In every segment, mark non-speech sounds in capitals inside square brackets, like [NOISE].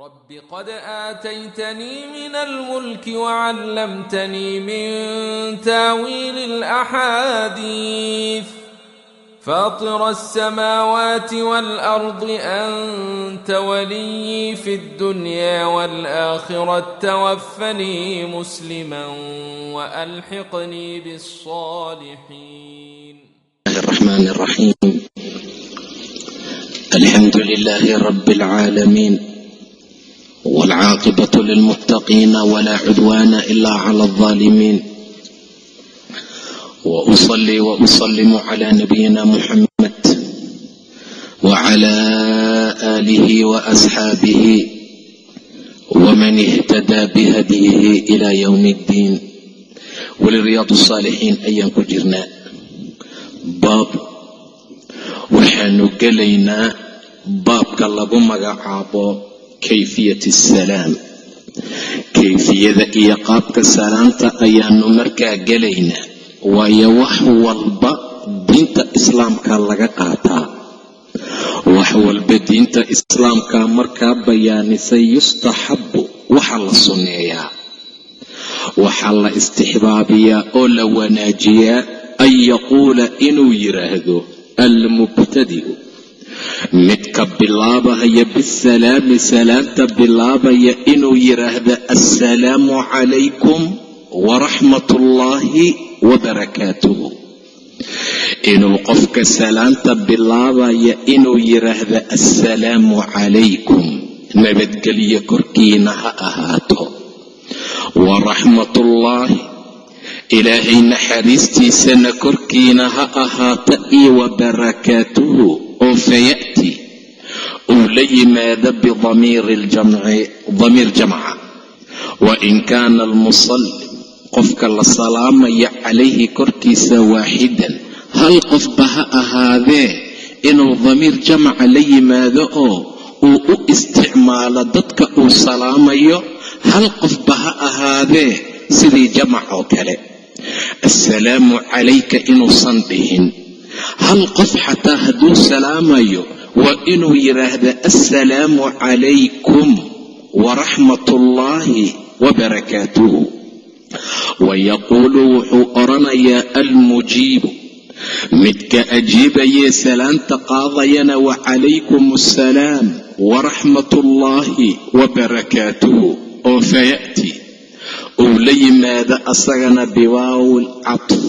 رب قد آتيتني من الملك وعلمتني من تاويل الأحاديث فاطر السماوات والأرض أنت ولي في الدنيا والآخرة توفني مسلما وألحقني بالصالحين الرحمن الرحيم الحمد لله رب العالمين والعاقبة للمتقين ولا عدوان إلا على الظالمين وأصلي وأسلم على نبينا محمد وعلى آله وأصحابه ومن اهتدى بهديه إلى يوم الدين ولرياض الصالحين أيام كجرنا baab waxaanu gelaynaa baabka lagu magacaabo kayfiyat asalaam kayfiyada iyo qaabka salaamta ayaanu markaa gelaynaa waayo wax walba diinta islaamka laga qaataa. Wax walba diinta islaamka markaa bayaanisay yustaxabu waxaa la sunneeyaa. Waxaa la istixbaabiyaa oo la wanaajiyaa an yaquula inuu yidhaahdo almubtadi'u midka bilaabahaya bisalaami salaamta bilaabaya inuu yidhaahdo assalaamu calaykum waraxmat ullaahi wabarakaatuhu. Inuu qofka salaamta bilaabaya inuu yidhaahdo assalaamu calaykum. Nabadgelyo korkiina ha ahaato. Waraxmatullaahi ilaahay naxariistiisana korkiina ha ahaata iyo wa barakaatuhu oo faya'ti uu la yimaado bidamiiri ljamci damiir jamca. Wa in kaana almusallim qofka la salaamaya calayhi korkiisa waaxidan hal qofba ha ahaadee inuu damiir jamca la yimaado oo uu u isticmaalo dadka uu salaamayo hal qofba ha ahaadee sidii jamac oo kale. Assalaamu calayka inuusan dhihin hal qof xataa hadduu salaamayo waa inuu yidhaahda assalaamu calaykum waraxmat ullaahi wabarakaatuhu wayaquulu wuxuu odhanayaa almujiibu midka ajiibayee salaanta qaadayana wacalaykum assalaam waraxmat ullaahi wabarakaatuhu oo faya'ti uu la yimaado asagana biwaawi lcatf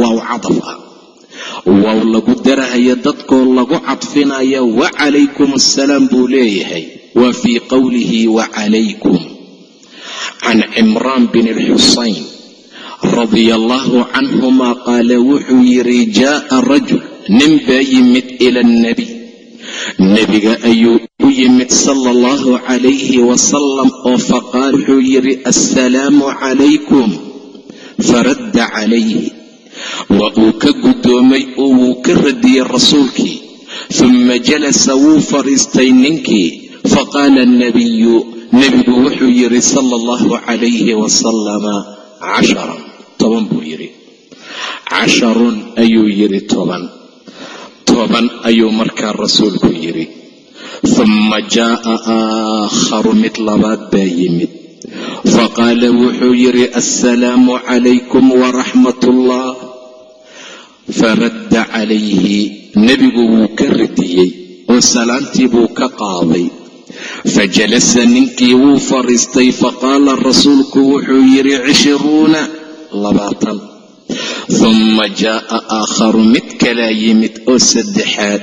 waaw cadaf ah waaw lagu darahaya dadkoo lagu cadfinaya wacalaykum assalaam buu leeyahay. Waa fii qowlihi wacalaykum can cimraan bin alxusayn radia allahu canhuma qaala wuxuu yidhi jaaa rajul nin baa yimid ila alnabiy nebiga ayuu u yimid sala allahu calayhi wasalam oo faqaal wuxuu yidhi assalaamu calaykum. Faradda calayhi waa uu ka guddoomay oo wuu ka radiyey rasuulkii. Huma jalasa wuu fadhiistay ninkii. Faqaala alnabiyu nebigu wuxuu yidhi sala allahu calayhi wasalama casharan toban buu yidhi. Casharun ayuu yidhi toban. Toban ayuu markaa rasuulku yidhi. Huma jaa'a aakharu mid labaad baa yimid. Faqaala wuxuu yidhi assalaamu calaykum waraxmat ullah faradda calayhi nebigu wuu ka radiyey oo salaantii buu ka qaaday. Fajalasa ninkii wuu fadhiistay faqaala rasuulku wuxuu yidhi cishiruuna labaatan. Huma jaa'a aakharu mid kalaa yimid oo saddexaad.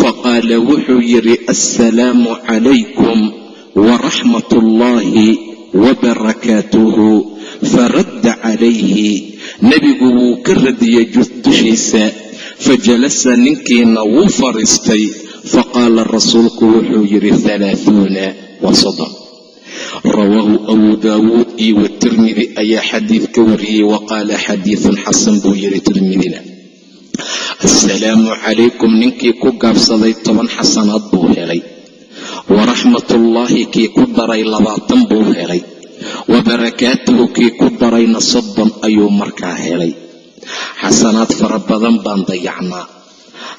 Faqaala wuxuu yidhi assalaamu calaykum waraxmat ullaahi wabarakaatuhu faradda calayhi nebigu wuu ka radiyey dushiisa fajalasa ninkiina wuu fadhiistay faqaala rasuulku wuxuu yidhi halaahuuna wa soddon rawaahu abu daawuud iyo watirmidi ayaa xadiid ka wariyey wa qaala xadiidun xasan buu yidhi tirmidina assalaamu calaykum ninkii ku gaabsaday toban xasanaad buu helay waraxmatullaahi kii ku daray labaatan buu helay. Wa barakaatuhu kii ku darayna soddon ayuu markaa helay. Xasanaad fara badan baan dayacnaa.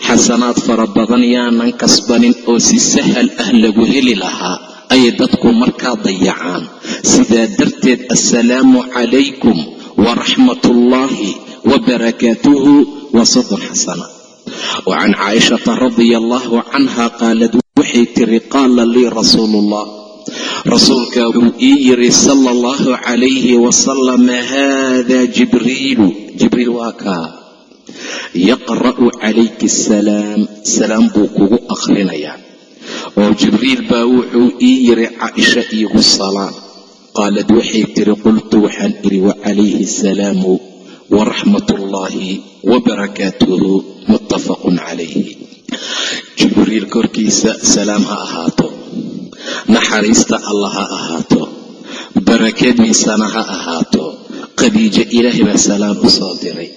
Xasanaad fara badan yaanan kasbanin oo si sahal ah lagu heli lahaa ayay dadku markaa dayacaan. Sidaa darteed assalaamu calaykum waraxmat ullaahi wabarakaatuhu waa soddon xasana. Wa can caaishata radia allahu canha qaalad waxay tiri qaala lii rasuulu ullah rasuulka wuu ii yiri sala allahu calayhi wasalama haada jibriilu. Jibriil waa kaa yaqra'u calayki asalaam salaam buu kugu akhrinayaa. Oo jibriil baa wuxuu ii yiri caaisha iigu salaan. Qaalad waxay tiri qultu waxaan idhi wacalayhi asalaamu waraxmat ullaahi wabarakaatuhu muttafaqun calayhi jibriil korkiisa salaam ha ahaato. Naxariista alla ha ahaato. Barakadiisana ha ahaato. Khadiijo ilaahay baa salaam u soo diray.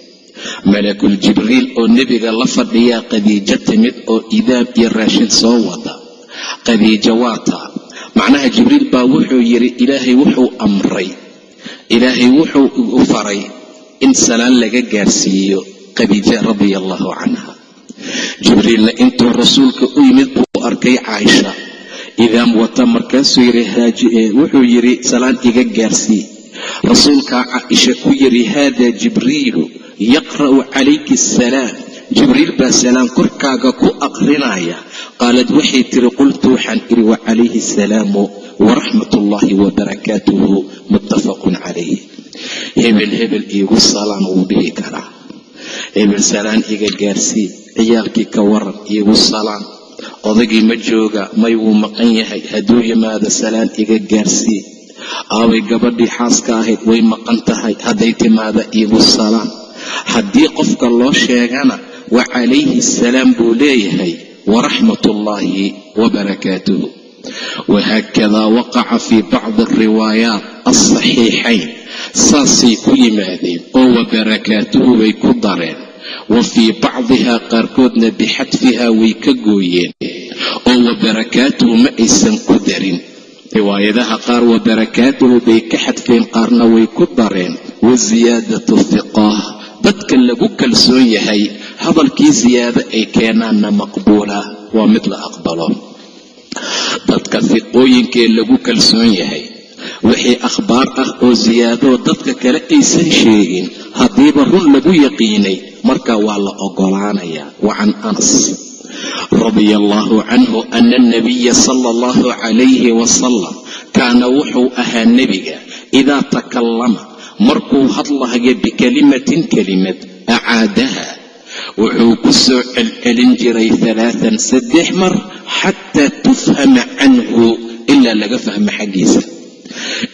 Malakul jibriil oo nebiga la fadhiyaa khadiijo timid oo idaab iyo raashid soo wada. Khadiijo waa taa macnaha jibriil baa wuxuu yidhi ilaahay wuxuu amray. Ilaahay wuxuu u faray in salaan laga gaarsiiyo khadiija radia allahu canha jibriilna intuu rasuulka u yimid buu arkay caaisha. Idaam wata markaasuu yidhi wuxuu yidhi salaan iga gaarsii rasuulkaa caaisha ku yidhi haada jibriilu yaqra'u calayki asalaam jibriil baa salaam korkaaga ku aqrinaya qaalad waxay tiri qultu waxaan idhi wacalayhi asalaamu waraxmat ullaahi wabarakaatuhu muttafaqun calayh hebel hebel iigu salaan wuu dhihi karaa hebel salaan iga gaarsii ciyaalkii ka waran iigu salaan. Odagii ma jooga may wuu maqan yahay. Hadduu yimaado salaan iga gaarsii aabay gabadhii xaaska ahayd way maqan tahay. Hadday timaada iigu salaan. Haddii qofka loo sheegana wa calayhi asalaam buu leeyahay. Waraxmat ullaahi wabarakaatuhu wahaakadaa waqaca fii bacdi alriwaayaat alsaxiixayn saasay ku yimaadeen oo wabarakaatuhu bay ku dareen. Wa fii bacdihaa qaarkoodna bixadfihaa way ka gooyeen oo wabarakaatuhu ma aysan ku darin. Riwaayadaha qaar wabarakaatuhu bay ka xadfeen qaarna way ku dareen. Wa siyaadatu hiqaah dadka lagu kalsoon yahay hadalkii siyaado ay keenaanna maqbuula. Waa mid la aqbalo. Dadka fiqooyinkee lagu kalsoon yahay wixii akhbaar ah oo siyaadoo dadka kale aysan sheegin. Haddiiba run lagu yaqiinay marka waa la ogolaanayaa wa can anas radia allahu canhu ana alnabiya sala allahu calayhi wasalam kaana wuxuu ahaa nebiga idaa takallama markuu hadlahayo bikalimatin kelimad acaadaha. Wuxuu ku soo celcelin jiray halaatan saddex mar xataa tufhama canhu ilaa laga fahmo xaggiisa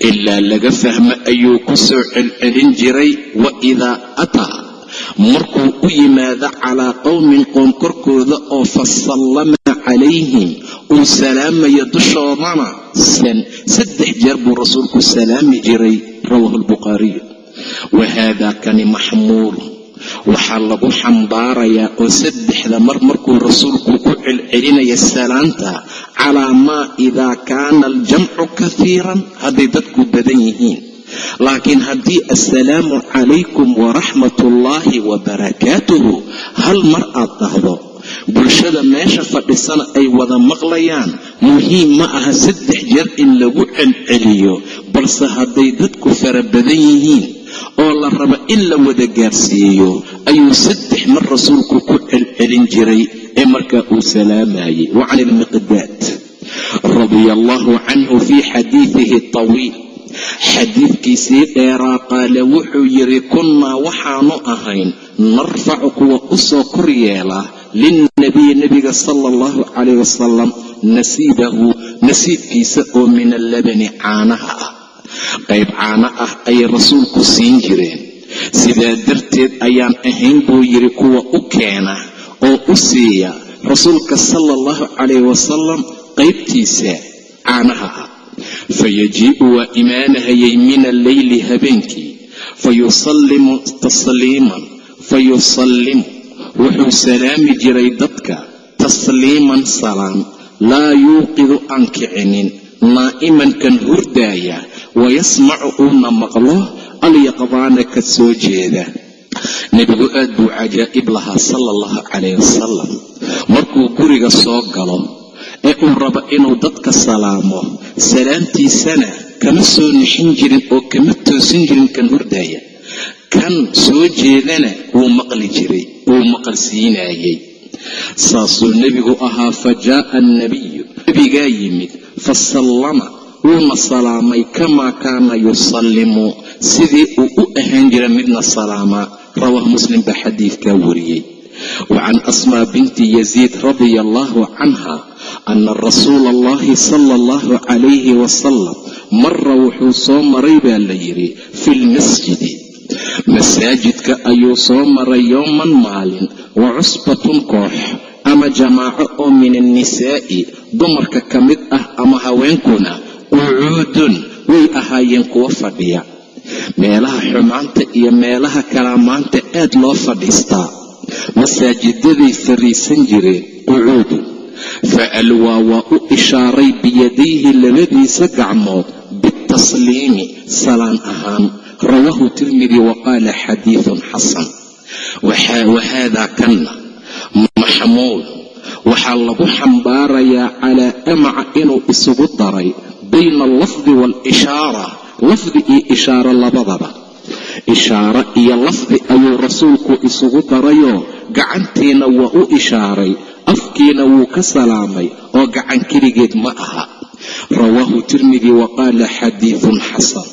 ilaa laga fahmo ayuu ku soo celcelin jiray wa idaa ataa markuu u yimaado calaa qowmin qoom korkooda oo fasallama calayhim uu salaamayo dushoodana saddex jeer buu rasuulku salaami jiray rawaahu lbukhaariyu wa haadaa kani maxmuulun waxaa lagu xambaarayaa oo saddexda mar markuu rasuulku ku celcelinaya salaanta calaa maa idaa kaana aljamcu kahiiran hadday dadku badan yihiin. Laakiin haddii assalaamu calaykum waraxmat ullaahi wabarakaatuhu hal mar aad dhahdo bulshada meesha fadhisana ay wada maqlayaan muhiim ma aha saddex jeer in lagu celceliyo balse hadday dadku fara badan yihiin oo la rabo in la wada gaarsiiyo ayuu saddex mar rasuulku ku celcelin jiray ee markaa uu salaamayay wa can ilmiqdaad radia allahu canhu fii xadiidihi tawiil xadiidkiisii dheeraa qaale wuxuu yidhi kunnaa waxaanu ahayn narfacu kuwa u soo kor yeela lilnabiyi nebiga sala allahu calayh wasalam nasiibahu nasiibkiisa oo min allabani caanaha ah qayb caano ah ayay rasuulku siin jireen. Sidaa darteed ayaan ahayn buu yidhi kuwa u keena oo u siiya. Rasuulka sala allahu calayh wasalam qaybtiisa caanaha ah. Fayajii'u waa imaanahayay min alleyli habeenkii. Fayusallimu tasliiman. Fayusallimu wuxuu salaami jiray dadka. Tasliiman salaam laa yuuqidu aan kicinin. Naa'iman kan hurdaaya wayasmacu uuna maqlo alyaqdaana ka soo jeeda nebigu aad buu cajaa'ib lahaa sala allahu calayh wasalam markuu guriga soo galo ee uu rabo inuu dadka salaamo salaamtiisana kama soo nixin jirin oo kama toosin jirin kan hurdaaya kan soo jeedana wuu maqli jiray wuu maqalsiinayay saasuu nebigu ahaa fa jaaa annabiyu nebigaa yimid fa sallama wuuna salaamay kamaa kaana yusallimu. Sidii uu u ahaan jira midna salaamaa rawah muslim baa xadiidkaa wariyey. Wa can asmaa binti yaziid radia allahu canha ana rasuula allahi sala allahu calayhi wasalam mara wuxuu soo maray baa la yidhi fi lmasjidi masaajidka ayuu soo maray yowman maalin wa cusbatun koox ama jamaaco oo min annisaa'i dumarka ka mid ah ama haweenkuna qucuudun way ahaayeen kuwo fadhiya. Meelaha xumaanta iyo meelaha kalaamaanta aad loo fadhiistaa. Masaajidaday fariisan jireen qucuudun fa alwaa waa u ishaaray biyadayhi labadiisa gacmood bitasliimi salaan ahaan. Rawaahu tirmidi wa qaala xadiidun xasan. Wahaadaa kanna. Maxmuul waxaa lagu xambaarayaa calaa amaca inuu isugu daray bayna allafdi waalishaara lafdi iyo ishaaro labadaba. Ishaaro iyo lafdi ayuu rasuulku isugu darayoo gacantiina waa u ishaaray afkiina wuu ka salaamay oo gacan keligeed ma aha. Rawaahu tirmidi wa qaala xadiidun xasan.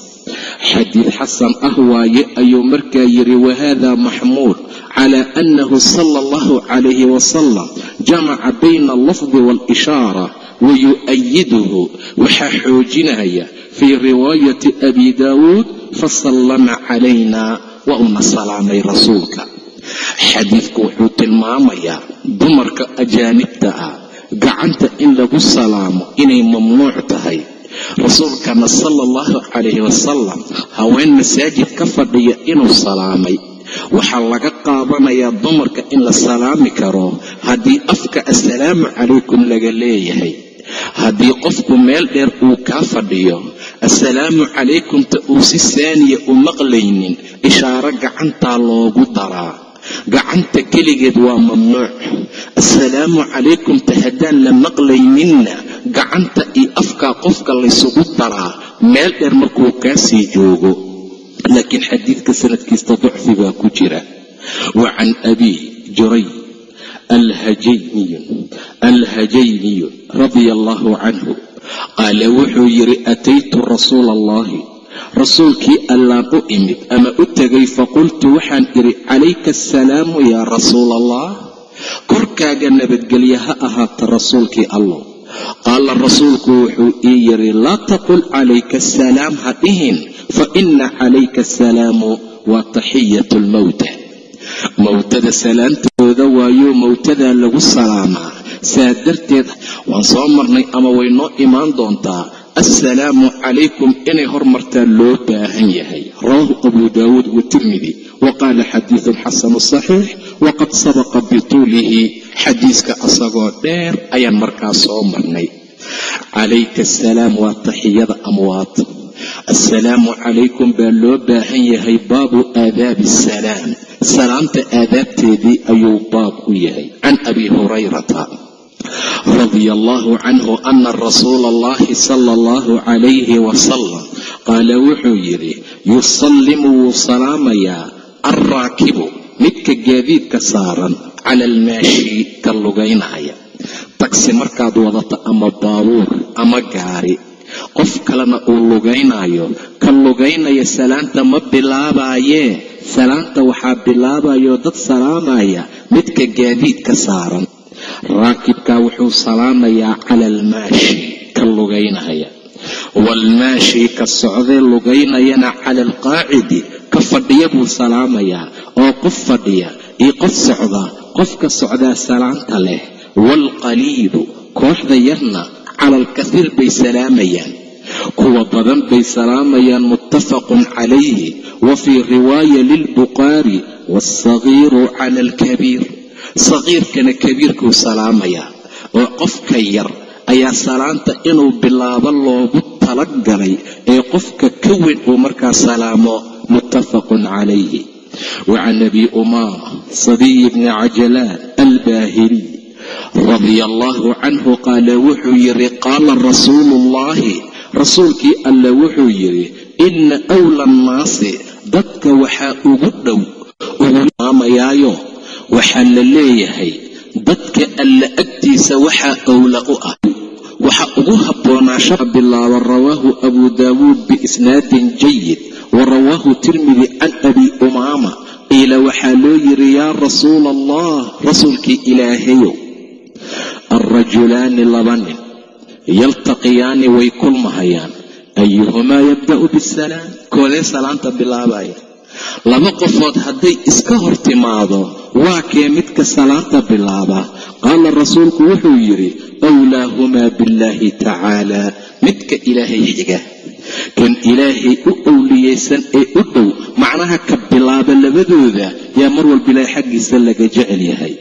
Xadiid xasan ah waaye ayuu markaa yidhi wahada maxmuul cala annahu sala allahu calayhi wasalam jamaca bayna allafdi waalishaara wayu'ayiduhu waxaa xoojinaya fii riwaayati abi daawuud fasallama calayna waa una salaamay rasuulka xadiidku wuxuu tilmaamayaa dumarka ajaanibta ah gacanta in lagu salaamo inay mamnuuc tahay rasuulkana sala allahu calayhi wasalam haween masaajid ka fadhiya inuu salaamay waxaa laga qaadanayaa dumarka in la salaami karo haddii afka assalaamu calaykum laga leeyahay haddii qofku meel dheer uu kaa fadhiyo assalaamu calaykumta uu si saaniya u maqlaynin ishaaro gacantaa loogu daraa. Gacanta keligeed waa mamnuuc. Assalaamu calaykumta haddaan la maqlayninna gacanta iyo afkaa qofka laysugu daraa meel dheer markuu kaa sii joogo. Laakiin xadiidka sanadkiista ducfi baa ku jira. Wa can abi juray alhajayniyu radia allahu canhu qaala wuxuu yidhi ataytu rasuula allahi rasuulkii allaan u imid ama u tegay faqultu waxaan idhi calayka assalaamu yaa rasuula allah korkaaga nabadgelye ha ahaata rasuulkii allah qaala rasuulku wuxuu ii yidhi laa taqul calayka asalaam ha dhihin fa ina calayka asalaamu waa taxiyatu lmowta mowtada salaamtooda waayuu mowtadaa lagu salaamaa. Saa darteed waan soo marnay ama way noo imaan doontaa. Assalaamu calaykum inay hormartaa loo baahan yahay. Rawaahu abu daawuud watirmidi wa qaala xadiidun xasanu saxiix waqad sabaqa bituulihi. Xadiiska asagoo dheer ayaan markaa soo marnay. Calayka assalaam waa taxiyada amwaad assalaamu calaykum baa loo baahan yahay baabu aadaabi assalaam salaamta aadaabteedii ayuu baab u yahay. Can abi hurayrata radia allahu canhu ana rasuula allahi sala allahu calayhi wasalam qaala wuxuu yidhi yusallimu wuu salaamayaa alraakibu midka gaadiidka saaran cala almaashi ka lugaynaya. Tagsi markaad wadato ama baabuur ama gaari qof kalena uu lugaynayo ka lugaynaya salaanta ma bilaabaayee salaanta waxaa bilaabayoo dad salaamaya midka gaadiidka saaran. Raakibkaa wuxuu salaamayaa cala almaashi ka lugaynaya waalmaashi ka socdee lugaynayana cala alqaacidi ka fadhiya buu salaamayaa. Oo qof fadhiya iyo qof socda qofka socdaa salaanta leh. Waalqaliilu kooxda yarna cala alkasiir bay salaamayaan kuwa badan bay salaamayaan muttafaqun calayhi wa fii riwaaya lilbukhaari wasagiiru cala alkabiir sagiirkana kabiirkuu salaamayaa oo qofka yar ayaa salaanta inuu bilaabo loogu talagalay ee qofka ka weyn uu markaa salaamo muttafaqun calayhi. Wa can abi umaama sadiyi bni cajalaan albaahiliy radia allaahu canhu qaala wuxuu yidhi qaala rasuulu ullaahi rasuulkii alla wuxuu yidhi inna wla annaasi dadka waxaa ugu dhow uguaamayaayo waxaa la leeyahay dadka alla agtiisa waxaa owla u ah waxaa ugu habboonaasha bilaaba rawaahu abu daawuud biisnaadin jayid wa rawaahu tirmidi can abi umaama. Qiila waxaa loo yidhi yaa rasuula allah rasuulkii ilaahayow alrajulaani laba nin yaltaqiyaani way kulmahayaan ayuhumaa yabda'u bisalaam koodee salaanta bilaabaya laba qofood hadday iska hor timaado waa kee midka salaanta bilaaba qaala rasuulku wuxuu yidhi wlaahumaa billaahi tacaala midka ilaahay xiga kan ilaahay u owliyeysan ee u dhow macnaha ka bilaaba labadooda yaa mar walba ilaahay xaggiisa laga jecel yahay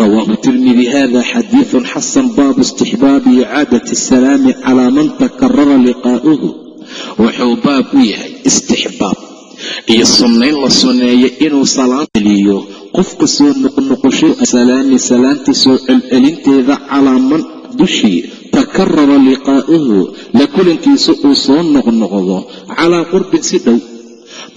rawaahu tirmidi hada xadiidun xasan baabu istixbaabi icaadati asalaami calaa man takarara liqaa'uhu wuxuu baab u yahay istixbaab iyo sunnayn la sunneeyo inuu salaanteliyo qofka soo noqnoqoshay salaami salaanta soo celcelinteeda calaa man dushii takarara liqaa'uhu la kulankiisa uu soo noqnoqdo calaa qurbin si dhow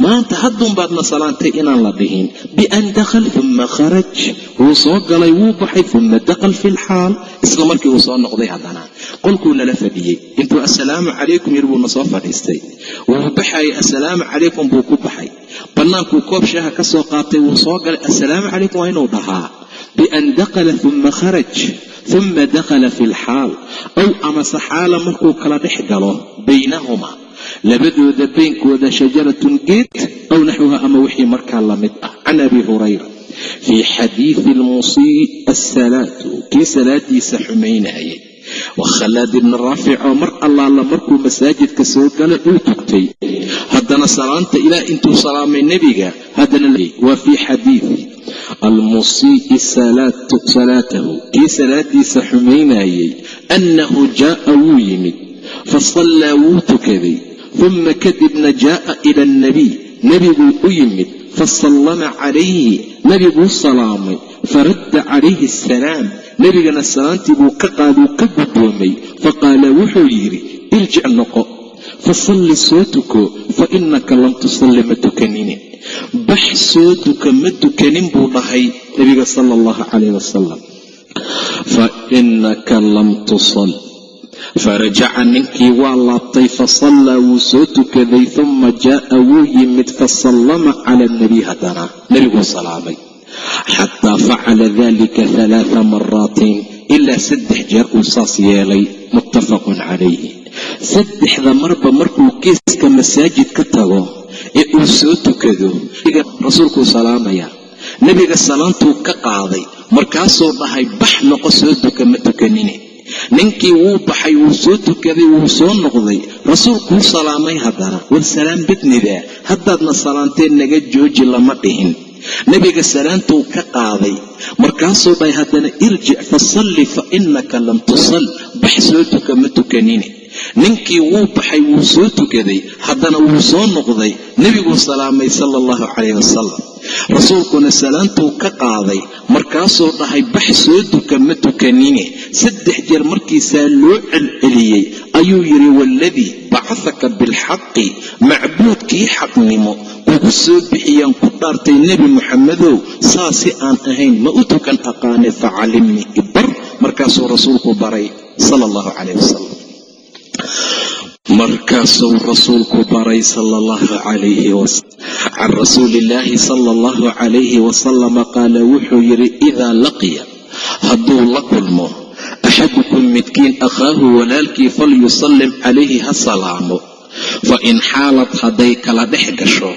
maanta hadduunbaadna salaantay inaan la dhihin. Bian dakhal uma kharaj. Wuu soo galay wuu baxay uma dakhal fi lxaal isla markii uu soo noqday haddana. Qolkuu nala fadhiyey. Intuu assalaamu calaykum yir buuna soo fadhiistay. Wuu baxayay assalaamu calaykum buu ku baxay. Bannaankuu koob shaaha ka soo qaatay wuu soo galay assalaamu calaykum waa inuu dhahaa. Bian dakhala uma kharaj. Uma dakhala fi lxaal ow amase xaala markuu kala dhex galo baynahuma labadooda beynkooda shajaratun geed aw naxwuha ama wixii markaa la mid ah. Can abi hurayra fii xadiidi lmusii asalaatu kii salaadiisa xumaynayay. Wa khalaad ibni raafic oo mar allaala markuu masaajidka soo gala uu tugtay haddana salaanta ilaah intuu salaamay nebiga haddana waa fii xadiidi almusii'i salaatahu kii salaadiisa xumaynayay annahu jaaa wuu yimid fasallaa wuu tukaday uma kadibna jaaa ila alnabiy nebiguu u yimid fasallama calayhi nebiguu salaamay faradda calayhi asalaam nebigana salaantii buu ka qaaduu ka guddoomay faqaala wuxuu yidhi irjic noqo fasalli soo tuko fa innaka lam tusalli ma tukanini bax soo tuka ma tukanin buu dhahay nebiga sala allahu calayh wasalam fa innaka lam tusal farajaca ninkii waa laabtay fasallaa wuu soo tukaday uma jaaa wuu yimid fasallama cala alnabiy haddana nebiguu salaamay xataa facala dalika halaaa maraatin ilaa saddex jeer uu saas yeelay muttafaqun calayhi saddexda marba markuu geeska masaajid ka tago ee uu soo tukado rasuulkuu salaamaya. nebiga salaantuu ka qaaday markaasuu dhahay bax noqo soo tuka ma tukanine ninkii wuu baxay wuu soo tukaday wuu soo noqday. Rasuulkuu salaamay haddana. War salaam bednida haddaadna salaanteen naga jooji lama dhihin. Nebiga salaantuu ka qaaday. Markaasuu dhahay haddana irjic fasalli fa innaka lam tusal. Bax soo tuka ma tukanine ninkii wuu baxay wuu soo tukaday. Haddana wuu soo noqday. Nebiguu salaamay sala allahu calayh wasalam rasuulkuna salaantuu ka qaaday markaasuu dhahay bax soo tuka ma tukanine saddex jeer markiisaa loo celceliyey ayuu yidhi waaladii bacahaka bilxaqi macbuudkii xaqnimo ugu soo bixiyaan ku dhaartay nebi muxamedow saa si aan ahayn ma u tukan aqaane facalimnii ibar markaasuu rasuulku baray sala allahu calayh wasalam markaasuu rasuulku baray can rasuuli illaahi sala allahu calayhi wasalama qaala wuxuu yidhi idaa laqiya hadduu la kulmo axadukum midkiin akhaahu walaalkii falyusallim calayhi ha salaamo. Fa in xaalad hadday kala dhex gasho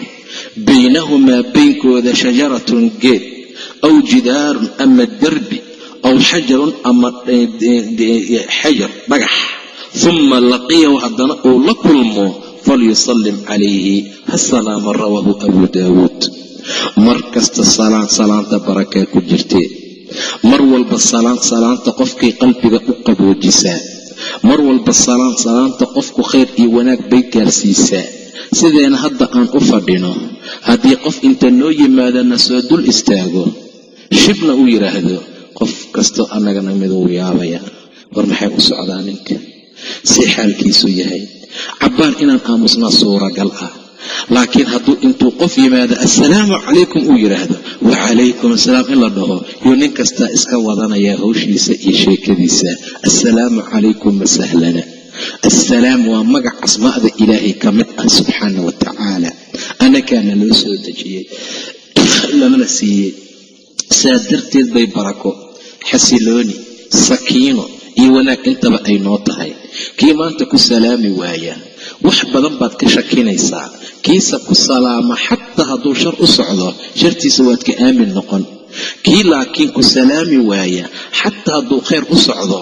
baynahumaa baynkooda shajaratun geed aw jidaarun ama derbi aw xajarun ama xajar dhagax uma laqiyahu haddana uu la kulmo falyusallim calayhi ha salaama rawaahu abu daawuud mar kasta salaan salaanta barakaa ku jirtee mar walba salaan salaanta qofkay qalbiga u qaboojisaa mar walba salaan salaanta qofku khayr iyo wanaag bay gaarsiisaa sideena hadda aan u fadhino haddii qof inta noo yimaadana soo dul istaago shibna uu yidhaahdo qof kastoo annagana miduu yaabaya war maxay u socdaa ninka si xaalkiisu yahay cabbaan inaan aamusnaa suuragal ah. Laakiin hadduu intuu qof yimaado assalaamu calaykum uu yidhaahdo wacalaykum assalaam in la dhaho yuu nin kastaa iska wadanaya hawshiisa iyo sheekadiisa. Assalaamu calaykum masahlana assalaam waa magac asmaa'da ilaahay ka mid ah subxaana wa tacaala. Annakaana loo soo dejiyey. [CLEARS THROAT] Lamana siiyey. Saa darteed bay barako. Xasilooni sakiino iyo wanaag intaba ay noo tahay. Kii maanta ku salaami waaya. Wax badan baad ka shakinaysaa. Kiisa ku salaama xataa hadduu shar u socdo shartiisa waad ka aamin noqon. Kii laakiin ku salaami waaya xataa hadduu khayr u socdo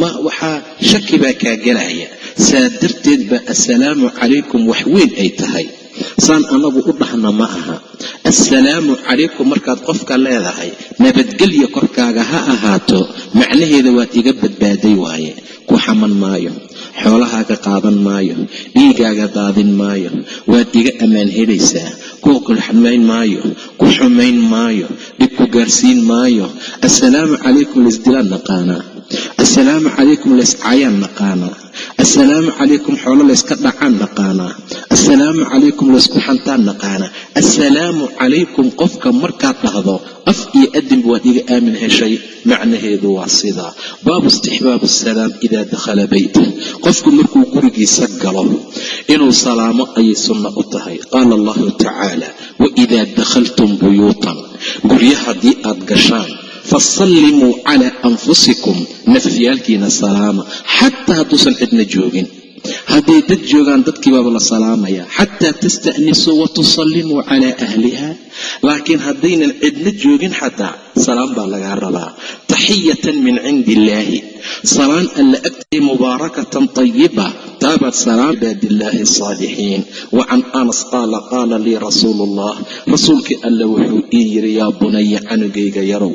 ma waxaa shaki baa kaa gelaya saa darteed baa assalaamu calaykum wax weyn ay tahay saan anagu u dhahna ma aha. Assalaamu calaykum markaad qofka leedahay nabadgelya korkaaga ha ahaato macnaheeda waad iga badbaaday waaye. Ku xaman maayo xoolahaaga qaadan maayo dhiigaaga daadin maayo waad iga ammaan helaysaa. Ku kulxamayn maayo ku xumayn maayo dhib ku gaarsiin maayo. Assalaamu calaykum laysdilaan naqaanaa assalaamu calaykum layscaayaan naqaanaa assalaamu calaykum xoolo layska dhacaan naqaanaa assalaamu calaykum laysku xantaan naqaanaa assalaamu calaykum qofka markaad dhahdo af iyo adinba waad iga aamin heshay macnaheedu waa sidaa. Baabu istixbaabu asalaam idaa dakhala beyta qofku markuu gurigiisa galo inuu salaamo ayay sunna u tahay. Qaala allahu tacaala waidaa dakhaltum buyuutan. Guryo haddii aad gashaan fasallimuu calaa anfusikum nafyaalkiina salaama xataa hadduusan cidna joogin hadday dad joogaan dadkiibaaba la salaamaya xataa tasta'nisuu wa tusallimuu calaa ahliha laakiin haddaynan cidna joogin xataa salaam baa lagaa rabaa taxiyatan min cindi illaahi salaan alla agtay mubaarakatan tayiba taabaad salaam cibaadillaahi asaalixiin wa can anas qaala qaala lii rasuulu ullah rasuulkii alla wuxuu ii yidhi yaa bunaya canugayga yarow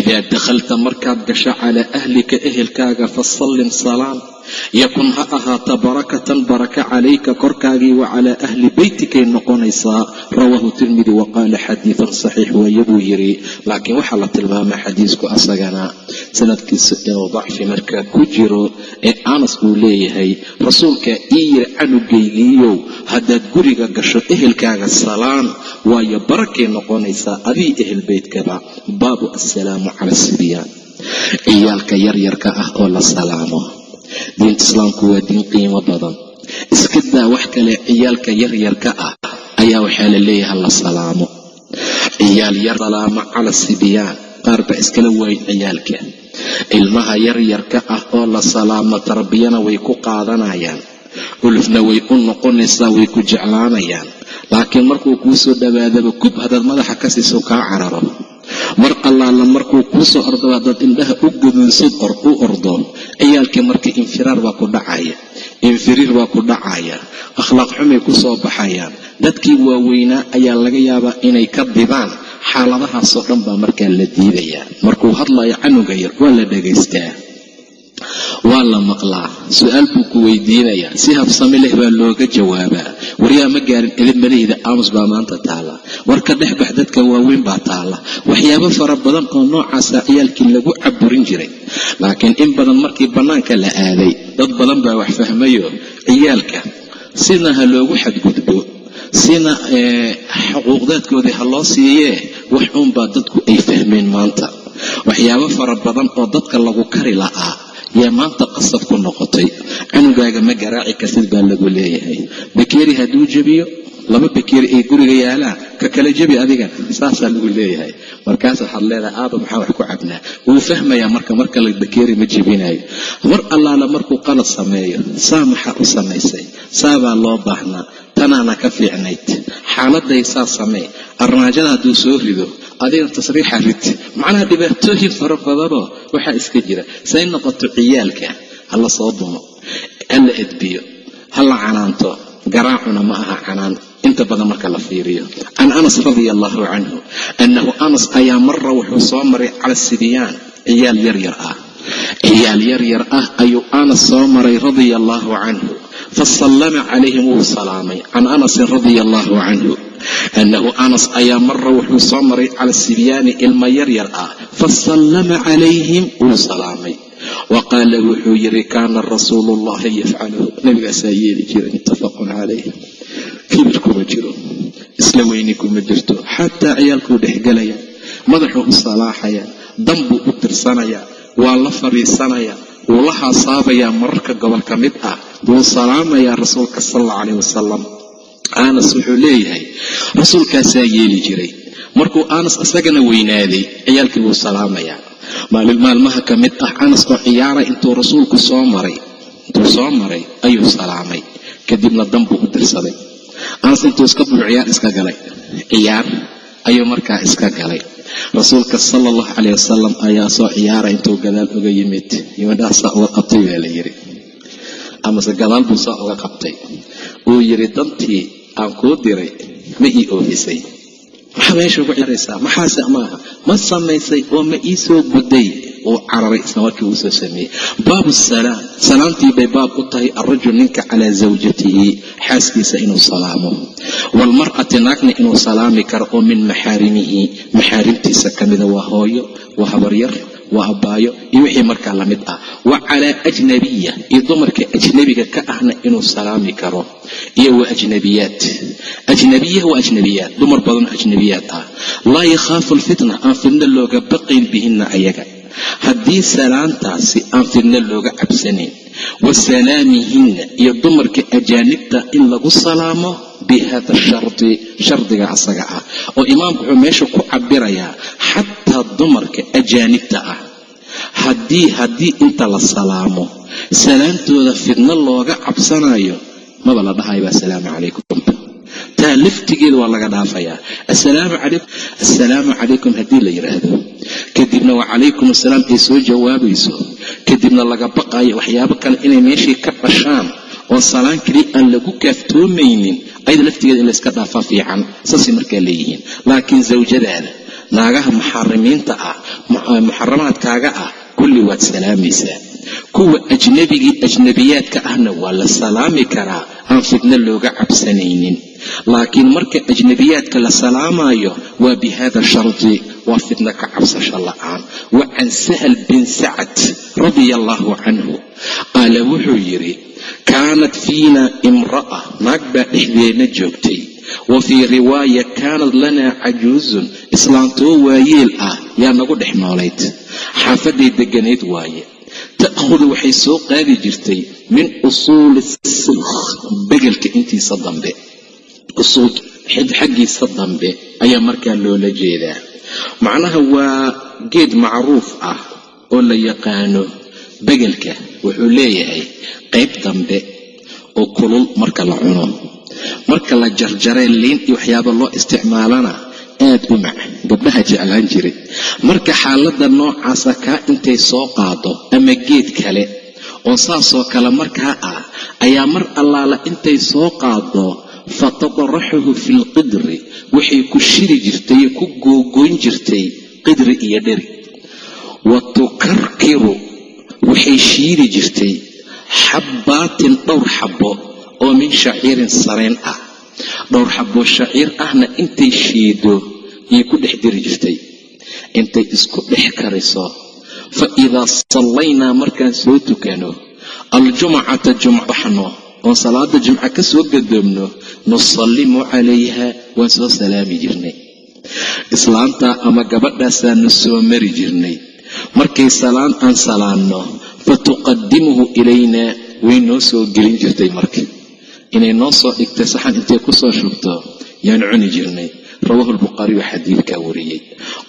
idaa dakhalta markaad gasho calaa ahlika ehelkaaga fasallim salaam yakun ha ahaata barakatan baraka calayka korkaagii wa calaa ahli beytikay noqonaysaa rawaahu tirmidi wa qaala xadiidun saxiix weeye buu yidhi laakiin waxaa la tilmaamaa xadiisku asagana sanadkiisa inuu dacfi markaa ku jiro ee anas uu leeyahay rasuulkaa ii yiri canugaygiiyow haddaad guriga gasho ehelkaaga salaan waayo barakay noqonaysaa adii ehel beytkaba baabu assalaamu cala ciyaalka yaryarka ah oo la salaamo. Diinta islaamku waa diin qiimo badan. Iska daa wax kale ciyaalka yaryarka ah ayaa waxaa la leeyahay la salaamo. Ciyaal yar salaamo cala sibyaan qaar baa iskala waayin ciyaalka. Ilmaha yaryarka ah oo la salaamo tarbiyana way ku qaadanayaan. Ulufna way u noqonaysaa way ku jeclaanayaan. Laakiin markuu kuu soo dhowaadaba kub haddaad madaxa ka siiso kaa cararo mar allaala markuu kuu soo ordaba haddaad indhaha u gaduunsad u ordo ciyaalkii marka infiraar baa ku dhacaya infiriir baa ku dhacaya akhlaaq xumay ku soo baxayaan dadkii waaweynaa ayaa laga yaabaa inay ka didaan xaaladahaasoo dhan baa markaa la diidayaa. Markuu hadlayo canuga yar waa la dhagaystaa waa la maqlaa. Su'aal buu ku weydiinayaa si habsami leh baa looga jawaabaa. Waryaa ma gaarin edib malahida aamus baa maanta taalla war ka dhex bax dadka waaweyn baa taalla waxyaabo fara badan oo noocaasa ciyaalkii lagu caburin jiray. Laakiin in badan markii bannaanka la aaday dad badan baa wax fahmayo ciyaalka sina ha loogu xadgudbo. Sina xuquuqdaadkoodii ha loo siiyee? Wax uunbaa dadku ay fahmeen maanta. Waxyaabo fara badan oo dadka lagu kari la'aa yaa maanta qasab ku noqotay canugaaga ma garaaci kartid baa lagu leeyahay. Bakeeri hadduu jebiyo laba bakeeri ay guriga yaalaan ka kala jebi adiga saasaa lagu leeyahay. Markaas waxaad leedahay aaba maxaa wax ku cabnaa. Wuu fahmayaa marka marka la bakeeri ma jebinayo mar allaala markuu qalad sameeyo saa maxaa u samaysay? Saabaa loo baahnaa. Tanaana ka fiicnayd. Xaaladay saa samee. Armaajada hadduu soo rido adiga tasriixa rid. Macnaha dhibaatooyin fara badanoo waxaa iska jira. Say noqoto ciyaalka ha la soo dumo ha la edbiyo ha la canaanto garaacuna ma aha canaan inta badan marka la fiiriyo can anas radia allahu canhu annahu anas ayaa mara wuxuu soo maray cala ciyaal yaryar ah. Ciyaal yaryar ah ayuu anas soo maray radia allahu canhu fasallama calayhim wuu salaamay can anasin radia allahu canhu annahu anas ayaa mara wuxuu soo maray cala sibyaani ilma yaryar ah fasallama calayhim wuu salaamay. Wa qaala wuxuu yidhi kaana rasuulu llahi yafcaluhu nabigaasaa yeeli jira muttafaqun calayh kibir kuma jiro isla weyni kuma jirto. Xataa ciyaalkuu dhexgelaya madaxuu u salaaxaya danbuu u tirsanayaa waa la fadhiisanayaa wuu la haasaabayaa mararka gobol ka mid ah wuu salaamayaa rasuulka sal alla caleyh wasalam anas wuxuu leeyahay rasuulkaasaa yeeli jiray. Markuu anas isagana weynaaday ciyaalkii wuu salaamayaa. Maalin maalmaha ka mid ah anas oo ciyaara intuu rasuulku soo maray intuu soo maray ayuu salaamay. Kadibna danbuu u dirsaday anas intuu iska buu ciyaar iska galay. Ciyaar ayuu markaa iska galay. Rasuulka sala allahu caleyh wasalam ayaa soo ciyaara intuu gadaal uga yimid. Yimadhaasaa uga qabtay baa la yidhi. Amase gadaal buu saa uga qabtay. Uu yidhi dantii aan kuu diray ma ii oofisay maxaa meesha ugu ciyaaraysaa maxaase maaha ma samaysay oo ma ii soo guday uu cararay isla markii uu soo sameeyey. Baabu salaam. Salaamtii bay baab u tahay alrajul ninka calaa zawjatihi xaaskiisa inuu salaamo. Waalmar'ati naagna inuu salaami karo oo min maxaarimihi. Maxaarimtiisa ka mida waa hooyo waa habaryar waa abbaayo iyo wixii markaa la mid ah. Wa calaa ajnabiya iyo dumarka ajnabiga ka ahna inuu salaami karo. Iyo wa ajnabiyaat. Ajnabiya wa ajnabiyaat. Dumar badan ajnabiyaad ah. Laa yakhaafu alfitna aan fidno looga baqayn bihinna ayaga haddii salaantaasi aan fidno looga cabsanayn wa salaamihinna iyo dumarka ajaanibta in lagu salaamo bihada shardi shardiga asaga ah oo imaamku wuxuu meesha ku cabirayaa xataa dumarka ajaanibta ah. Haddii haddii inta la salaamo salaamtooda fidno looga cabsanayo maba la dhahayo assalaamu calaykum. Taa laftigeeda waa laga dhaafayaa. Assalaamu calaykum haddii la yidhaahdo kadibna waa calaykum assalaam ay soo jawaabayso kadibna laga baqayo waxyaabo kale inay meeshii ka dhashaan oo salaan keli aan lagu kaaftoomaynin ayada laftigeeda in layska dhaafaa fiican. Saasay markaa leeyihiin. Laakiin zawjadaada naagaha muxarimiinta ah muxaramaadkaaga ah kulli waad salaamaysaa kuwa ajnabigii ajnabiyaadka ahna waa la salaami karaa aan fidno looga cabsanaynin. Laakiin marka ajnabiyaadka la salaamayo waa bi hada shardi waa fidno ka cabsasho la'aan. Wa can sahal bin sacad radia allahu canhu qaala wuxuu yidhi kaanat fiina imra'a naag baa dhexdeenna joogtay. Wa fii riwaaya kaanad lanaa cajuuzun islaantoo waayeel ah yaa nagu dhex noolayd. Xaafaday degganayd waaye. Ta'khudu waxay soo qaadi jirtay min usuuli silkh begelka intiisa dambe. Usuul xaggiisa dambe ayaa markaa loola jeedaa. Macnaha waa geed macruuf ah oo la yaqaano begelka. Wuxuu leeyahay qayb dambe oo kulul marka la cuno. Marka la jarjaree liin iyo waxyaaba loo isticmaalana aad u mac gabdhaha jeclaan jiray. Marka xaaladda noocaasa kaa intay soo qaado ama geed kale oo saasoo kale markaa ah ayaa mar allaala intay soo qaado fatadaraxuhu fi lqidri waxay ku shiri jirtay ku googoyn jirtay qidri iyo dheri. Wa tukarkiru waxay shiiri jirtay xabbaatin dhowr xabbo oo min shaciirin sareen ah dhowr xabbo shaciir ahna intay shiido yay ku dhex diri jirtay. Intay isku dhex kariso. Fa idaa sallaynaa markaan soo tukano aljumcata jumcaxno oon salaada jumca ka soo gadoomno nusallimu calayha waan soo salaami jirnay. Islaantaa ama gabadhaasaanu soo mari jirnay. Markay salaan aan salaanno fa tuqadimuhu ilaynaa way noo soo gelin jirtay marka inay noo soo dhigtay saxan intay ku soo shubto yaan cuni jirnay. Rawaahu lbukhaariyu xadiidkaa wariyey.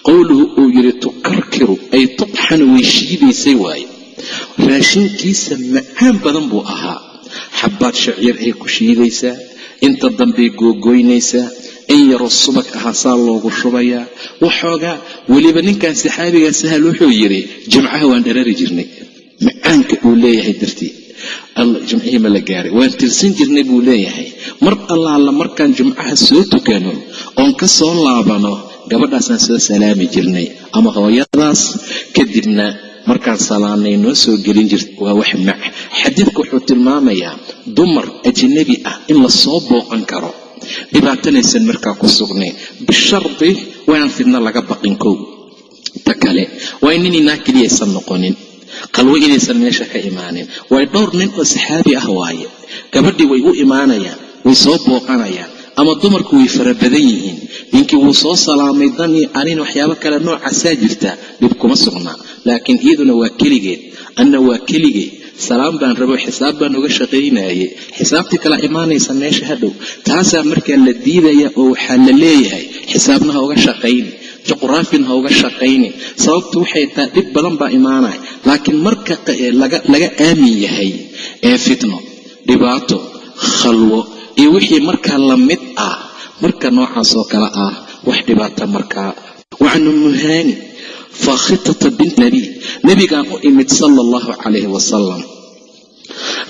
Qowluhu uu yidhi tukarkiru ay tudxanu way shiidaysay waaye. Raashinkiisa macaan badan buu ahaa. Xabbaad shaciir ay ku shiidaysaa inta dambey googoynaysaa in yaroo subag ahaa saa loogu shubayaa waxoogaa weliba ninkan saxaabigaa sahal wuxuu yidhi jimcaha waan dharari jirnay. Macaanka uu leeyahay dartii jimcihii ma la gaaray. Waan tirsan jirnay buu leeyahay. Mar allaala markaan jumcaha soo tukano oon ka soo laabano gabadhaasaan soo salaami jirnay. Ama hooyadaas kadibna markaan salaanay noo soo gelin jirta waa wax mac. Xadiidku wuxuu tilmaamayaa dumar ajnabi ah in la soo booqan karo. Dhibaatanaysan markaa ku sugnayn bishardi waan fidno laga baqin kow. Ta kale waa in ninii naa keliyaysan noqonin qalwo inaysan meesha ka imaanin. Waay dhowr nin oo saxaabi ah waaye. Gabadhii way u imaanayaan way soo booqanayaan ama dumarku way fara badan yihiin. Ninkii wuu soo salaamay danii anin waxyaabo kale noocaasaa jirta dhib kuma sugnaa laakiin iyaduna waa keligeed anna waa keligee. Salaam baan rabo xisaab baan uga shaqaynaye xisaabtii kala imaanaysa meesha hadhow taasaa markaa la diidaya oo waxaa la leeyahay. Xisaabna ha uga shaqayni juqraafina ha uga shaqayni. Sababtu waxay tahay dhib badan baa imaanaya laakiin marka laga aamin yahay ee fitno dhibaato khalwo iyo wixii markaa la mid ah marka noocaas oo kale ah wax dhibaata markaa wacan umuhaani fakhitata bint nabiy nabigaan u imid sala allahu calayhi wasalam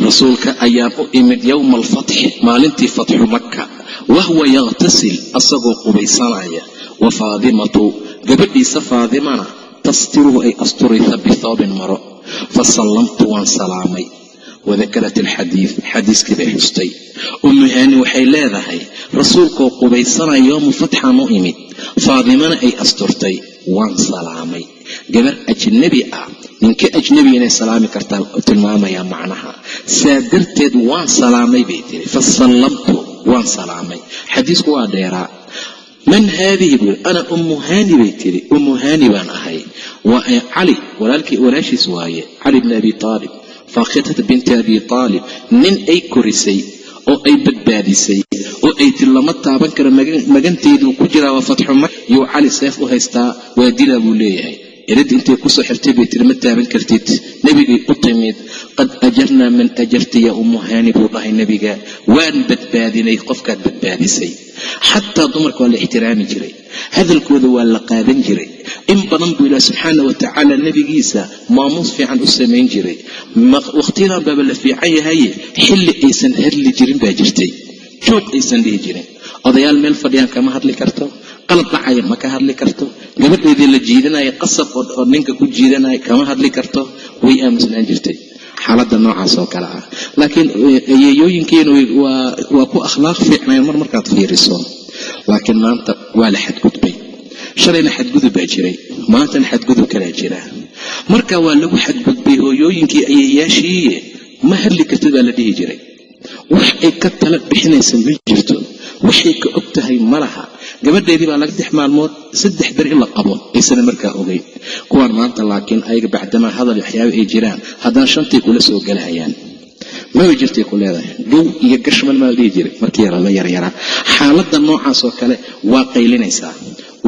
rasuulka ayaan u imid yowma alfatxi maalintii fatxu maka wahwa yakhtasil asagoo qubaysanaya wa faadimatu gabadhiisa faadimana tastiruhu ay asturaysa bithoobin maro. Fa sallamtu waan salaamay. Wadakarat alxadiid xadiiskii bay xustay. Umuhaani waxay leedahay rasuulkoo qubaysanaya yoomu fatxaan u imid. Faadimana ay asturtay waan salaamay. Gabar ajnabi ah ninka ajnabi inay salaami kartaan tilmaamayaa macnaha. Saa darteed waan salaamay bay tiri fa sallamtu waan salaamay. Xadiisku waa dheeraa man haadihi buu ana ummuhaani bay tiri ummuhaani baan ahay. Cali walaalkii walaashiis waaye cali bni abi aalib fakhitata binti abi aalib nin ay korisay oo ay badbaadisay oo ay tiri lama taaban karo. Maganteeduu ku jiraa waa fatxu mak yuu cali seef u haystaa waa dilaa buu leeyahay. Eradda intay ku soo xirtay bay tiri ma taaban kartid. Nebigay u timid. Qad ajarnaa man ajarta yaa umuhaani buu dhahay nebiga. Waan badbaadinay qofkaad badbaadisay xataa dumarka waa la ixtiraami jiray. Hadalkooda waa la qaadan jiray. In badan buu ilaah subxaana wa tacaala nebigiisa maamuus fiican u samayn jiray. Wakhtiyadan baaba la fiican yahaye xilli aysan hadli jirin baa jirtay. Joog aysan dhihi jirin. Odayaal meel fadhiyaan kama hadli karto. Qalab dhacaya ma ka hadli karto. Gabadheedii la jiidanaya qasab oo ninka ku jiidanaya kama hadli karto. Way aamusnaan jirtay xaaladda noocaas oo kale ah. Laakiin yeeyooyinkeenu waa ku akhlaaq fiicnayn mar markaad fiiriso. Laakiin maanta waa la xadgudbay. Shalayna xadgudub baa jiray. Maantana xadgudub kalaa jira. Marka waa lagu xadgudbay hooyooyinkii ayeeyaashiiye ma hadli kartid baa la dhihi jiray. Wax ay ka tala bixinaysa ma jirto waxay ka og tahay ma laha. Gabadheedii baa laga dex maalmood saddex ber in la qabo aysana markaa ogeyn. Kuwaan maanta laakiin ayaga bacdamaa hadal waxyaaba ay jiraan haddana shantii kula soo galahayaan. Maba jirtay ku leedahay. Dhow iyo gashmal maa dhihi jiray. Markii la yaryaraa xaaladda noocaas oo kale waa qaylinaysaa.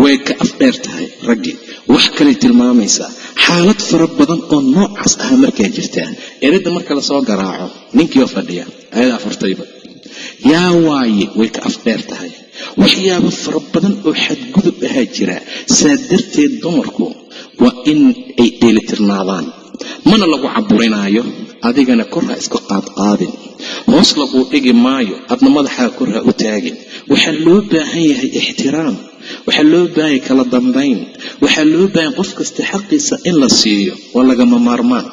Way ka afdheer tahay raggii wax kalay tilmaamaysaa. Xaalad fara badan oo noocaas ah markaa jirtaa eradda marka la soo garaaco ninkiioo fadhiya ayada afartayba yaa waaye way ka afdheer tahay. Waxyaabo fara badan oo xadgudub ahaa jira. Saa darteed dumarku waa in ay dheelitirnaadaan. Mana lagu caburinaayo adigana kor ha iska qaadqaadin hoos laguu dhigi maayo adna madaxaa kor u taagin. Waxaa loo baahan yahay ixtiraam. Waxaa loo baahanya kala dambayn waxaa loo baahanya qof kasta xaqiisa in la siiyo waa lagama maarmaan.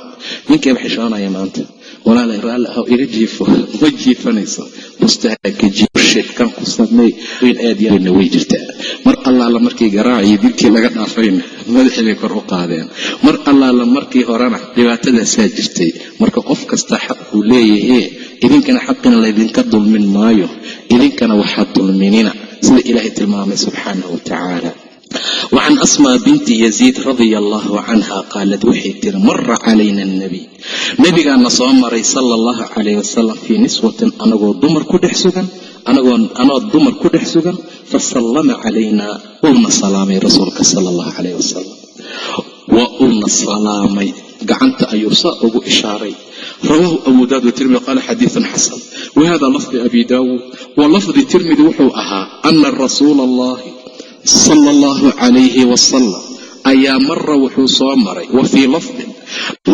Ninkeeba xishoonaya maanta? Walaala raalli ah iga jiifo. Ma jiifanayso. Mustaaka jiifshe kan ku sameey weyn aad yarayna way jirtaa. Mar allaala markii garaacii dilkii laga dhaafayna madaxii kor u qaadeen. Mar allaala markii horena dhibaatadaasaa jirtay. Marka qof kasta xaq uu leeyahee idinkana xaqina laydinka dulmin maayo idinkana waxaa dulminina sida ilaahay tilmaamay subxaanahu wa tacaala. Wacan asmaa binti yaziid radia allahu canha qaalad waxay tiri mara calayna alnabiy nabigaana soo maray sala allahu calayh wasalam fii niswatin anagoo dumar ku dhex sugan anoo dumar ku dhex sugan fasallama calayna uuna salaamay rasuulka sala allahu calayh wasalam waa uuna salaamay gacanta ayuu saa ugu ishaaray. Rawaahu abu daawud watirmidi qaala xadiidan xasan. Wahada lafdi abi daawuud. Wa lafdi tirmidi wuxuu ahaa ana rasuula allahi sala allahu calayhi wasalam ayaa mara wuxuu soo maray. Wa fii lafdin.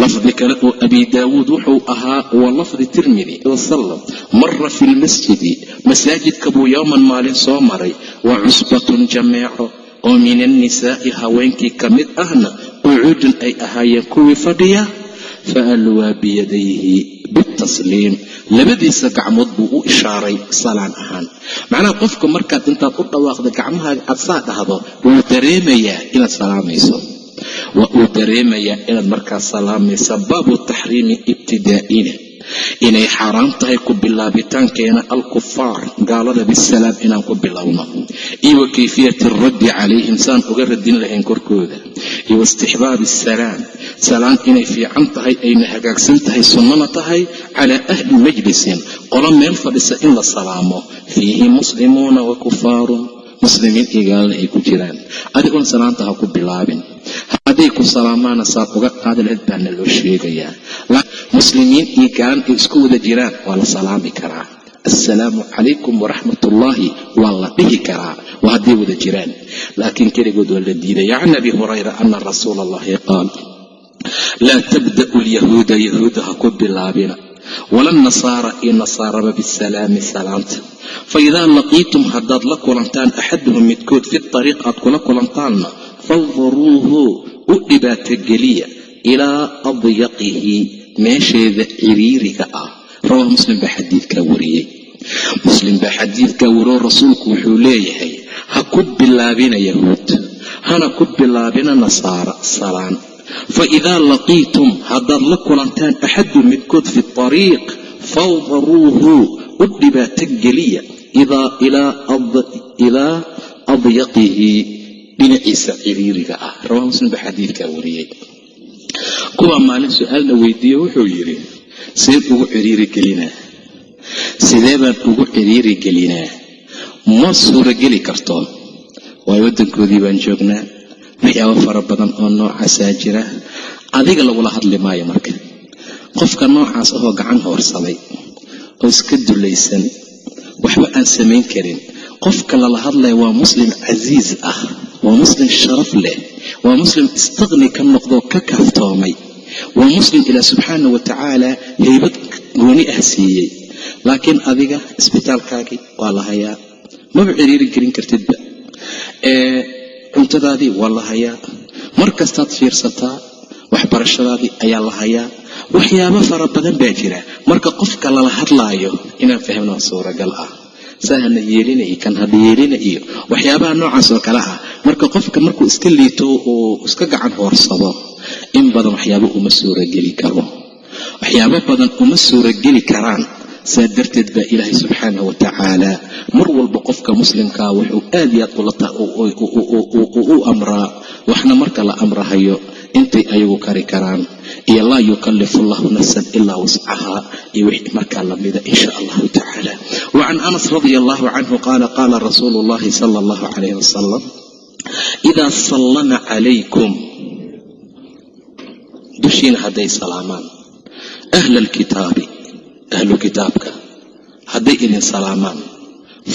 Lafdi kale oo abi daawuud wuxuu ahaa wa lafdi tirmidi wasalam mara fi lmasjidi masaajidka buu yowman maalin soo maray. Wa cusbatun jameeco oo min annisaa'i haweenkii ka mid ahna qucuudun ay ahaayeen kuwii fadhiya fa alwaa biyadayhi bitasliim labadiisa gacmood buu u ishaaray salaan ahaan macnaha qofka markaad intaad u dhawaaqda gacmahaaga aad saa dhahdo wuu dareemayaa inaad salaamayso waa uu dareemayaa inaad markaa salaamaysa baabu taxriimi ibtidaa'ina inay xaaraam tahay ku bilaabitaankeena alkufaar gaalada bisalaam inaan ku bilowno. Iyo wa araddi calayhim saan uga radin lahayn korkooda. Iyo waistixbaabi asalaam salaan inay fiican tahay ayna hagaagsan tahay sunnana tahay calaa ahli majlisin. Qolo meel fadhisa in la salaamo. Fiihi muslimuuna wa kufaarun muslimiin gaalana ay ku jiraan. Adiguna salaanta ha ku bilaabin. Hadday ku salaamaana saad uga qaadi lahayd baana loo sheegayaa. Muslimiin iyo gaalan ay isku wada jiraan waa la salaami karaa. Assalaamu calaykum waraxmat ullaahi waa la dhihi karaa waa hadday wada jiraan. Laakiin keligood waa la diidaya can abi hurayra ana rasuula allahi qaal laa tabda'u lyahuuda yahuuda ha ku bilaabina wala nasaara iyo nasaaraba bisalaami salaamta fa idaa laqiitum haddaad la kulantaan axaduhum midkood fi tariiq aad kula kulantaanna fanduruuhu u dhibaatogeliya ilaa adyaqihi meesheeda ciriiriga ah. Rawaa muslim baa xadiidkaa wariyey. Muslim baa xadiidkaa waroo rasuulku wuxuu leeyahay ha ku bilaabina yahuud hana ku bilaabina nasaara salaan fa idaa laqiitum haddaad la kulantaan axadu midkood fi tariiq fawdaruuhu u dhibaatogeliya ilaa adyaqihi dhinaciisa ciriiriga ah rawaa muslim baa xadiidkaa wariyey kuwaa maalin su'aalna weydiiye wuxuu yidhi seen ugu ciriiri gelinaa sidee baan ugu ciriiri gelinaa ma suurageli karto waayo waddankoodii baan joognaa waxyaabo fara badan oo noocaasaa jira. Adiga lagula hadli maayo marka. Qofka noocaas ahoo gacan hoorsaday oo iska dulaysan waxba aan samayn karin. Qofka lala hadlaya waa muslim casiis ah waa muslim sharaf leh waa muslim istaqni ka noqdoo ka kaaftoomay. Waa muslim ilaah subxaana wa tacaala haybad gooni ah siiyey. Laakiin adiga isbitaalkaagii waa la hayaa maba ciriiri gelin kartidba cuntadaadii waa la hayaa. Mar kastaad fiirsataa waxbarashadaadii ayaa la hayaa. Waxyaabo fara badan baa jira. Marka qofka lala hadlaayo inaan fahmnaa suuragal ah. Saa hana yeelina iyo kan hana yeelina iyo waxyaabaha noocaas oo kale ah. Marka qofka markuu iska liito uu iska gacan hoorsado in badan waxyaabo uma suurageli karo. Waxyaabo badan uma suurageli karaan saa darteed baa ilaahay subxaanah wa tacaala mar walba qofka muslimkaa wuxuu aad iyo aad u amraa waxna marka la amrahayo intay ayagu kari karaan iyo laa yukalifu allahu nafsan ilaa wascahaa iyo wixii markaa lamida in sha allahu tacaala wa anas radia allahu canhu qaala qaala rasuulu llahi sala allahu calayh wasalam idaa sallama calaykum dushiina hadday salaamaan ahla alkitaabi ahlu kitaabka hadday idin salaamaan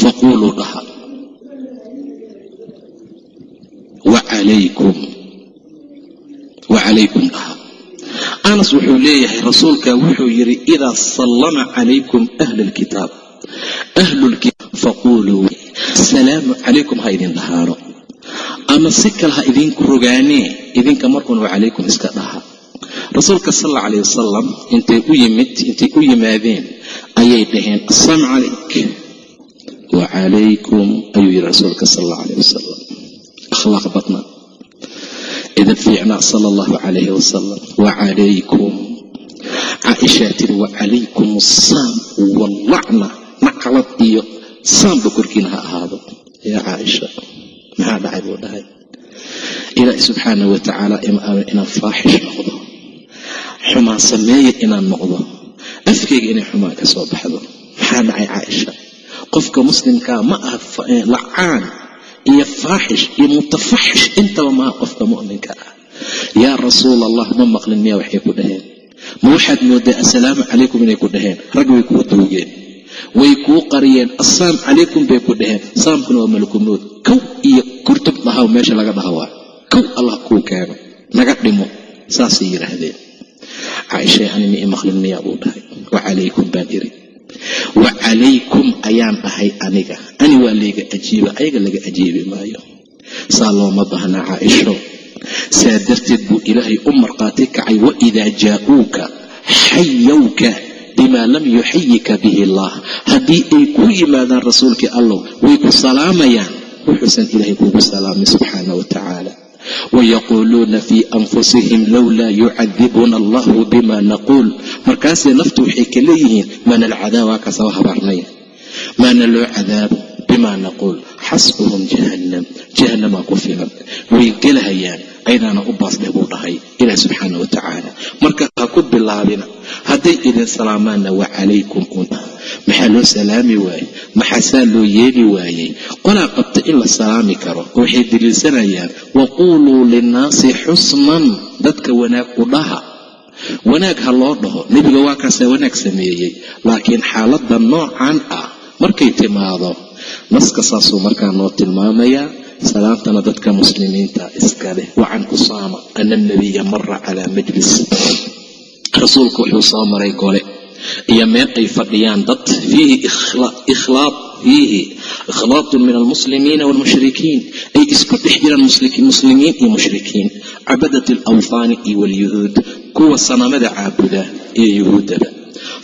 faquuluu dhaha wacalaykum wacalaykum dhaha anas wuxuu leeyahay rasuulka wuxuu yidhi idaa sallama calaykum ahla alkitaab ahlulkitaab faquuluu salaamu calaykum ha idin dhahaano ama si kale ha idinku rogaanee idinka markuun wacalaykum iska dhaha rasuulka sal alla alayh wasalam intay u yimid intay u yimaadeen ayay dhaheen assalaamu calayk wacalaykum ayuu yidhi rasuulka sal alla alayh wasalam akhlaaq badna idin fiicnaa sala allahu calayhi wasalam wacalaykum caaishaa tiri wacalaykum assaam wallacna nacalad iyo saamba korkiina ha ahaado. Yaa caaisha maxaa dhacay buu dhahay? Ilaahi subxaanah wa tacaala inaan faaxish noqdo xumaan sameeya inaan noqdo. Afkayga inay xumaan ka soo baxdo. Maxaa dhacay caaisha? Qofka muslimkaa ma aha lacaan iyo faaxish iyo mutafaxish intaba maaha qofka mu'minka ah. Yaa rasuul allah ma maqlin miyaa waxay ku dhaheen? Ma waxaad moodaa assalaamu calaykum inay ku dhaheen? Rag way kuu duugeen. Way kuu qariyeen assaam calaykum bay ku dhaheen. Saamkuna waa malakumood kow iyo kurtub dhahaw meesha laga dhahawaa kow allah kuu keeno. Naga dhimo. Saasay yidhaahdeen caaishay ani ma i maqlin miyaa buu dhahay wacalaykum baan iri wacalaykum ayaan dhahay aniga. Ani waa layga ajiiba ayaga laga ajiibi maayo. Saa looma baahnaa caaisho saa darteed buu ilaahay u markhaati kacay waidaa jaa'uuka xayowka bimaa lam yuxayika bihi allah haddii ay ku yimaadaan rasuulkii allow way ku salaamayaan wuxuusan ilaahay kugu salaamay subxaana wa tacaala wayaquuluuna fii anfusihim lowlaa yucadibuna allahu bima naquul markaasay naftu waxay ka leeyihiin maana alcadaaba kasaba habaarnaya maana loo cadaabo bima naquul xasbuhum jahannam jahannamaa ku filan way gelahayaan aydaana u baasdeh buu dhahay ilaah subxaana hadday idin salaamaanna wa calaykum una maxaa loo salaami waayey? Maxaasaa loo yeeli waayey? Qolaa qabta in la salaami karo. Waxay daliilsanayaan waquuluu linnaasi xusnan dadka wanaag u dhaha. Wanaag ha loo dhaho. Nebiga waa kaasaa wanaag sameeyey. Laakiin xaaladda noocan ah markay timaado naska saasuu markaa noo tilmaamayaa. Salaantana dadka muslimiinta iska leh. Wacan usaama ana nabiya mara calaa majlis rasuulku wuxuu soo maray gole iyo meel ay fadhiyaan dad fiihi fiihi ikhlaatun min almuslimiina waalmushrikiin ay isku dhex jiraan muslimiin iyo mushrikiin cabadat alawthaani iyo walyuhuud kuwa sanamada caabuda iyo yuhuuddaba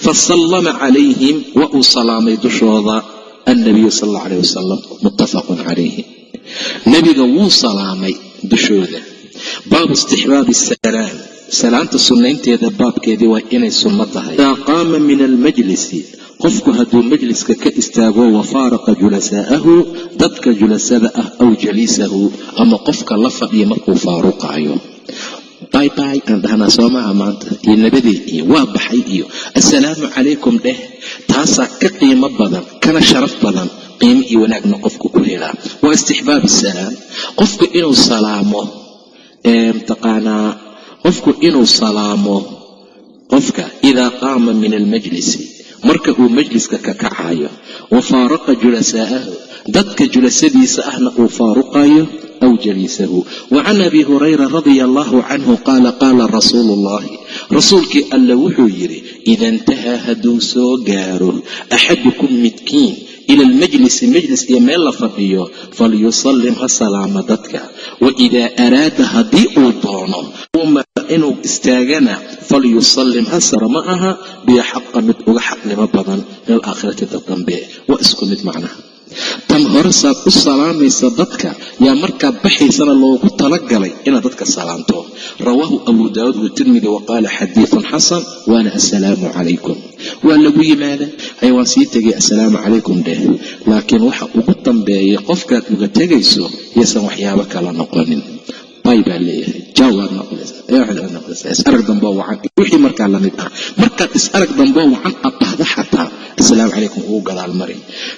fasallama calayhim wa uu salaamay dushooda annabiyu sal alla alayh wasalam muttafaqun calayhi. Nebiga wuu salaamay dushooda. Baabu istixbaabi asalaam salaanta sunnaynteeda baabkeedii waa inay sunno tahay. Idaa qaama min almajlisi qofku hadduu majliska ka istaago wa faaraqa julasaa'ahu dadka julasada ah aw jaliisahu ama qofka la fadhiya markuu faaruqaayo bayby aan dhahnaa soo maaha maanta. Iyo nabadey iyo waa baxay iyo. Assalaamu calaykum dheh. Taasaa ka qiimo badan kana sharaf badan qiimo iyo wanaagna qofku ku helaa waa istixbaab salaam qofku inuu salaamo mataqaanaa qofku inuu salaamo qofka idaa qaama min almajlisi marka uu majliska ka kacayo wa faaraqa julasaa'ahu dadka julasadiisa ahna uu faaruqayo aw jaliisahu. Wa can abi hurayra radia allahu canhu qaala qaala rasuulu ullahi rasuulkii alle wuxuu yidhi ida intahaa hadduu soo gaaro axadukum midkiin ila almajlisi majlis iyo meel la fadhiyo falyusallim ha salaama dadka wa idaa araada haddii uu doono inuu istaagana falyusallim ha sara ma aha biyo xaqa mid uga xaqnimo badan min alaakhirati dad dambe waa isku mid macnaha tan hore saad u salaamaysa dadka yaa markaad baxaysana loogu talagalay inaad dadka salaamto rawaahu abu daawuud watirmidi wa qaala xadiidun xasan waana assalaamu calaykum. Waa lagu yimaada hay waan sii tegay assalaamu calaykum dheh. Laakiin waxa ugu dambeeya qofkaad uga tegayso yaysan waxyaabo kala noqonin bay baa leeyahay jaawaad noqonaysaa is arag damboo wacan wixii markaa la mid ah. Markaad is arag damboo wacan aad dhahda xataa assalaamu calaykum ugu gadaal mari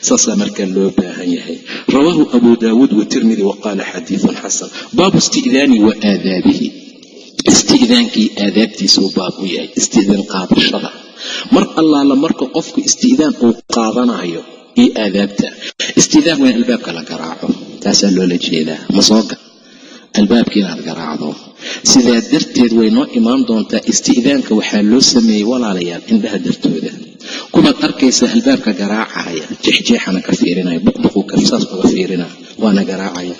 saasaa markaa loo baahan yahay. Rawaahu abu daawuud watirmidi wa qaala xadiidun xasan. Baabu isti'daani wa aadaabihi. Isti'daankii aadaabtiisuu baab u yahay isti'daan qaadashada. Mar allaala marka qofku isti'daan uu qaadanayo iyo aadaabta isti'daan waa in albaabka la garaaco. Taasaa loola jeedaa. Masooga albaabka inaad garaacdo. Sidaa darteed way noo imaan doontaa isti'daanka waxaa loo sameeyey walaalayaal indhaha dartooda. Kuwaad arkaysa albaabka garaacaya. Jeexjeexana ka fiirinaya buqbuquu saas uga fiirina waana garaacaya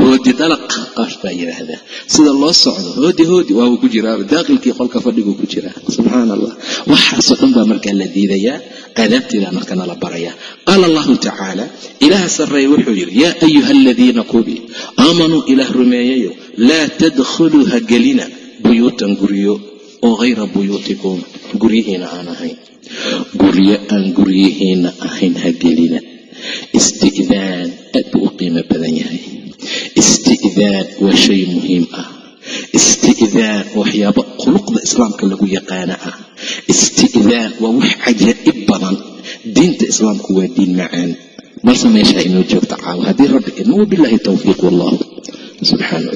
hoodi dalaq qaash baa yidhaahdaa. Sida loo socdo hoodi hoodi waabuu ku jiraa daaqilkii qolka fadhiguu ku jiraa subxaan allah waxaasoo dhan baa markaa la diidayaa aadaabteeda markana la barayaa. Qaala allahu tacaala ilaaha sarreeye wuxuu yidhi yaa ayuha aladiina kubi aamanuu ilaah rumeeyayo laa tadkhuluu ha gelina buyuutan guryo oo hayra buyuutikum guryihiina aan ahayn. Guryo aan guryihiina ahayn ha gelina isti'daan aad buu u qiimo badan yahay. Isti'daan waa shay muhiim ah. Isti'daan waxyaabo khuluqda islaamka lagu yaqaana ah. Isti'daan waa wax cajaa'ib badan. Diinta islaamku waa diin macaan. Balse meeshaa inoo joogta caawa? Haddii rabbi idmo wabilaahi towfiiq wallahu subxaana